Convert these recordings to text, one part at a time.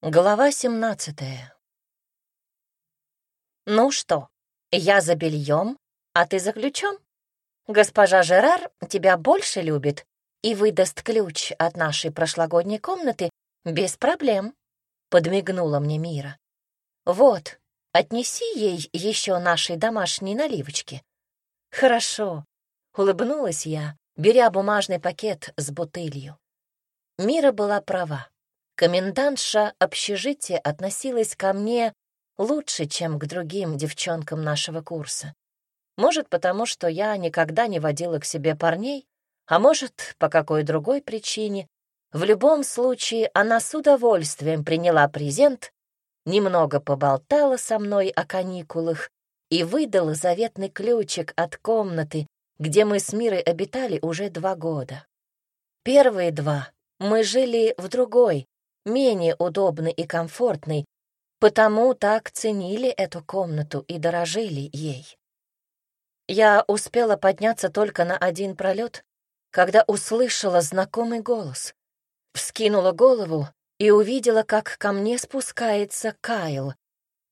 Глава семнадцатая. «Ну что, я за бельем, а ты за ключом? Госпожа Жерар тебя больше любит и выдаст ключ от нашей прошлогодней комнаты без проблем», — подмигнула мне Мира. «Вот, отнеси ей еще нашей домашней наливочки». «Хорошо», — улыбнулась я, беря бумажный пакет с бутылью. Мира была права. Комендантша общежития относилась ко мне лучше, чем к другим девчонкам нашего курса. Может, потому что я никогда не водила к себе парней, а может, по какой другой причине. В любом случае, она с удовольствием приняла презент, немного поболтала со мной о каникулах и выдала заветный ключик от комнаты, где мы с Мирой обитали уже два года. Первые два мы жили в другой, менее удобный и комфортный, потому так ценили эту комнату и дорожили ей. Я успела подняться только на один пролет, когда услышала знакомый голос. Вскинула голову и увидела, как ко мне спускается Кайл,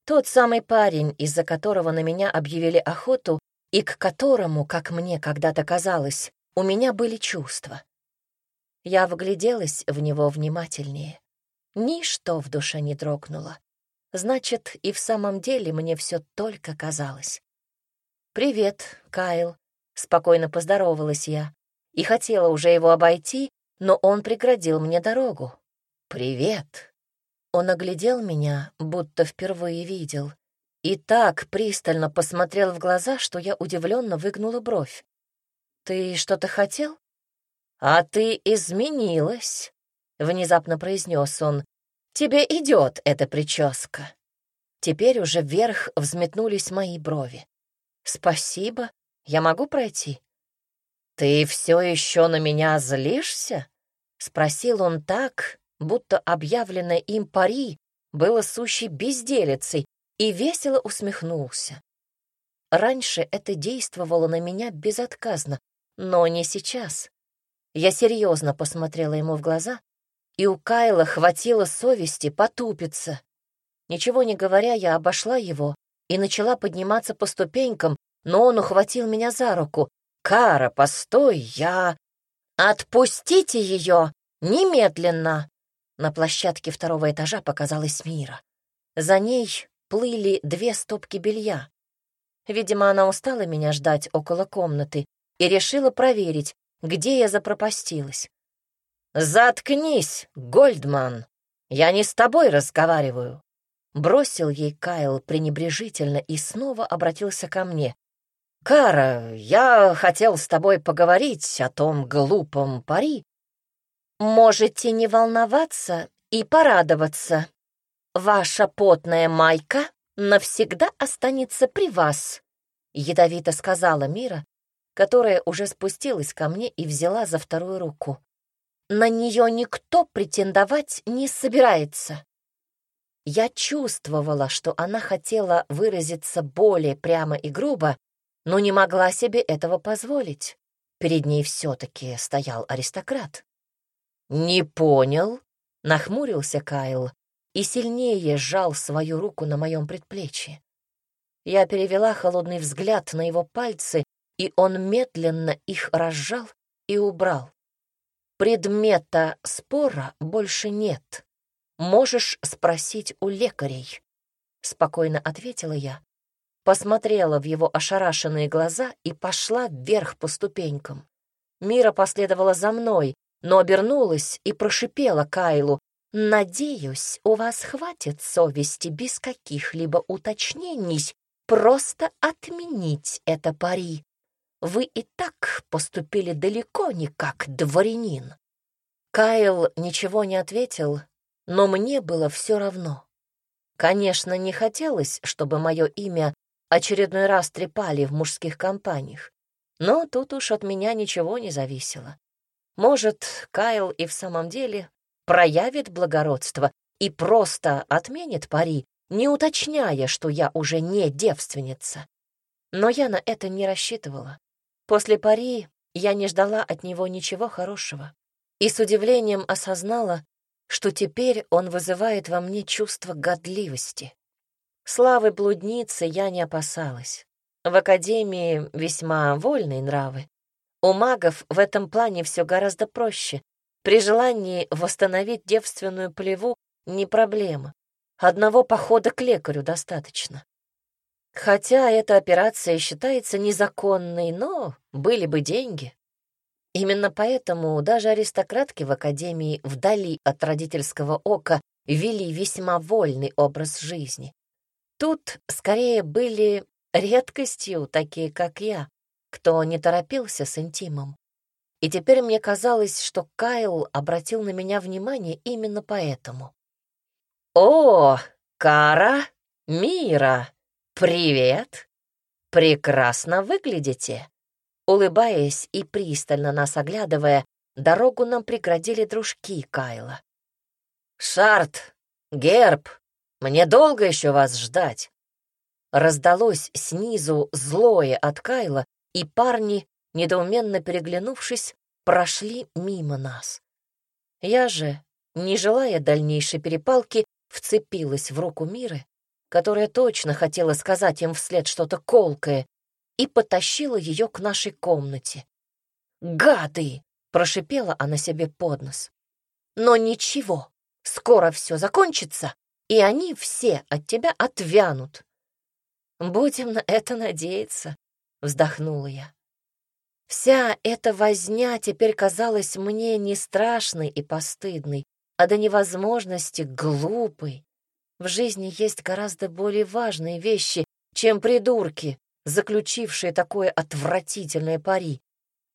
тот самый парень, из-за которого на меня объявили охоту и к которому, как мне когда-то казалось, у меня были чувства. Я вгляделась в него внимательнее. Ничто в душе не дрогнуло. Значит, и в самом деле мне все только казалось. «Привет, Кайл», — спокойно поздоровалась я. И хотела уже его обойти, но он преградил мне дорогу. «Привет». Он оглядел меня, будто впервые видел, и так пристально посмотрел в глаза, что я удивленно выгнула бровь. «Ты что-то хотел?» «А ты изменилась», — внезапно произнес он. «Тебе идет эта прическа». Теперь уже вверх взметнулись мои брови. «Спасибо. Я могу пройти?» «Ты все еще на меня злишься?» — спросил он так, будто объявленное им пари было сущей безделицей, и весело усмехнулся. Раньше это действовало на меня безотказно, но не сейчас. Я серьезно посмотрела ему в глаза и у Кайла хватило совести потупиться. Ничего не говоря, я обошла его и начала подниматься по ступенькам, но он ухватил меня за руку. «Кара, постой, я...» «Отпустите ее! Немедленно!» На площадке второго этажа показалась Мира. За ней плыли две стопки белья. Видимо, она устала меня ждать около комнаты и решила проверить, где я запропастилась. «Заткнись, Гольдман! Я не с тобой разговариваю!» Бросил ей Кайл пренебрежительно и снова обратился ко мне. «Кара, я хотел с тобой поговорить о том глупом пари». «Можете не волноваться и порадоваться. Ваша потная майка навсегда останется при вас», — ядовито сказала Мира, которая уже спустилась ко мне и взяла за вторую руку. На нее никто претендовать не собирается. Я чувствовала, что она хотела выразиться более прямо и грубо, но не могла себе этого позволить. Перед ней все-таки стоял аристократ. «Не понял», — нахмурился Кайл и сильнее сжал свою руку на моем предплечье. Я перевела холодный взгляд на его пальцы, и он медленно их разжал и убрал. Предмета спора больше нет. Можешь спросить у лекарей. Спокойно ответила я. Посмотрела в его ошарашенные глаза и пошла вверх по ступенькам. Мира последовала за мной, но обернулась и прошипела Кайлу. «Надеюсь, у вас хватит совести без каких-либо уточнений просто отменить это пари вы и так поступили далеко не как дворянин». Кайл ничего не ответил, но мне было все равно. Конечно, не хотелось, чтобы мое имя очередной раз трепали в мужских компаниях, но тут уж от меня ничего не зависело. Может, Кайл и в самом деле проявит благородство и просто отменит пари, не уточняя, что я уже не девственница. Но я на это не рассчитывала. После пари я не ждала от него ничего хорошего и с удивлением осознала, что теперь он вызывает во мне чувство годливости. Славы блудницы я не опасалась. В академии весьма вольные нравы. У магов в этом плане все гораздо проще. При желании восстановить девственную плеву не проблема. Одного похода к лекарю достаточно. Хотя эта операция считается незаконной, но были бы деньги. Именно поэтому даже аристократки в академии вдали от родительского ока вели весьма вольный образ жизни. Тут скорее были редкостью такие, как я, кто не торопился с интимом. И теперь мне казалось, что Кайл обратил на меня внимание именно поэтому. «О, Кара, Мира, привет! Прекрасно выглядите!» Улыбаясь и пристально нас оглядывая, дорогу нам преградили дружки Кайла. «Шарт, Герб, мне долго еще вас ждать?» Раздалось снизу злое от Кайла, и парни, недоуменно переглянувшись, прошли мимо нас. Я же, не желая дальнейшей перепалки, вцепилась в руку Миры, которая точно хотела сказать им вслед что-то колкое, и потащила ее к нашей комнате. «Гады!» — прошипела она себе под нос. «Но ничего, скоро все закончится, и они все от тебя отвянут. «Будем на это надеяться», — вздохнула я. Вся эта возня теперь казалась мне не страшной и постыдной, а до невозможности глупой. В жизни есть гораздо более важные вещи, чем придурки, заключившие такое отвратительное пари.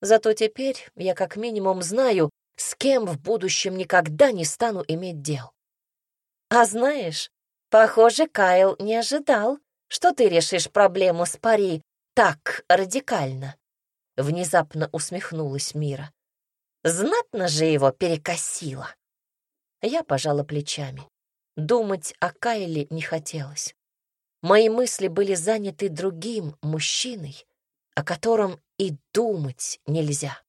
Зато теперь я как минимум знаю, с кем в будущем никогда не стану иметь дел. А знаешь, похоже, Кайл не ожидал, что ты решишь проблему с пари так радикально?» Внезапно усмехнулась Мира. «Знатно же его перекосило!» Я пожала плечами. Думать о Кайле не хотелось. Мои мысли были заняты другим мужчиной, о котором и думать нельзя.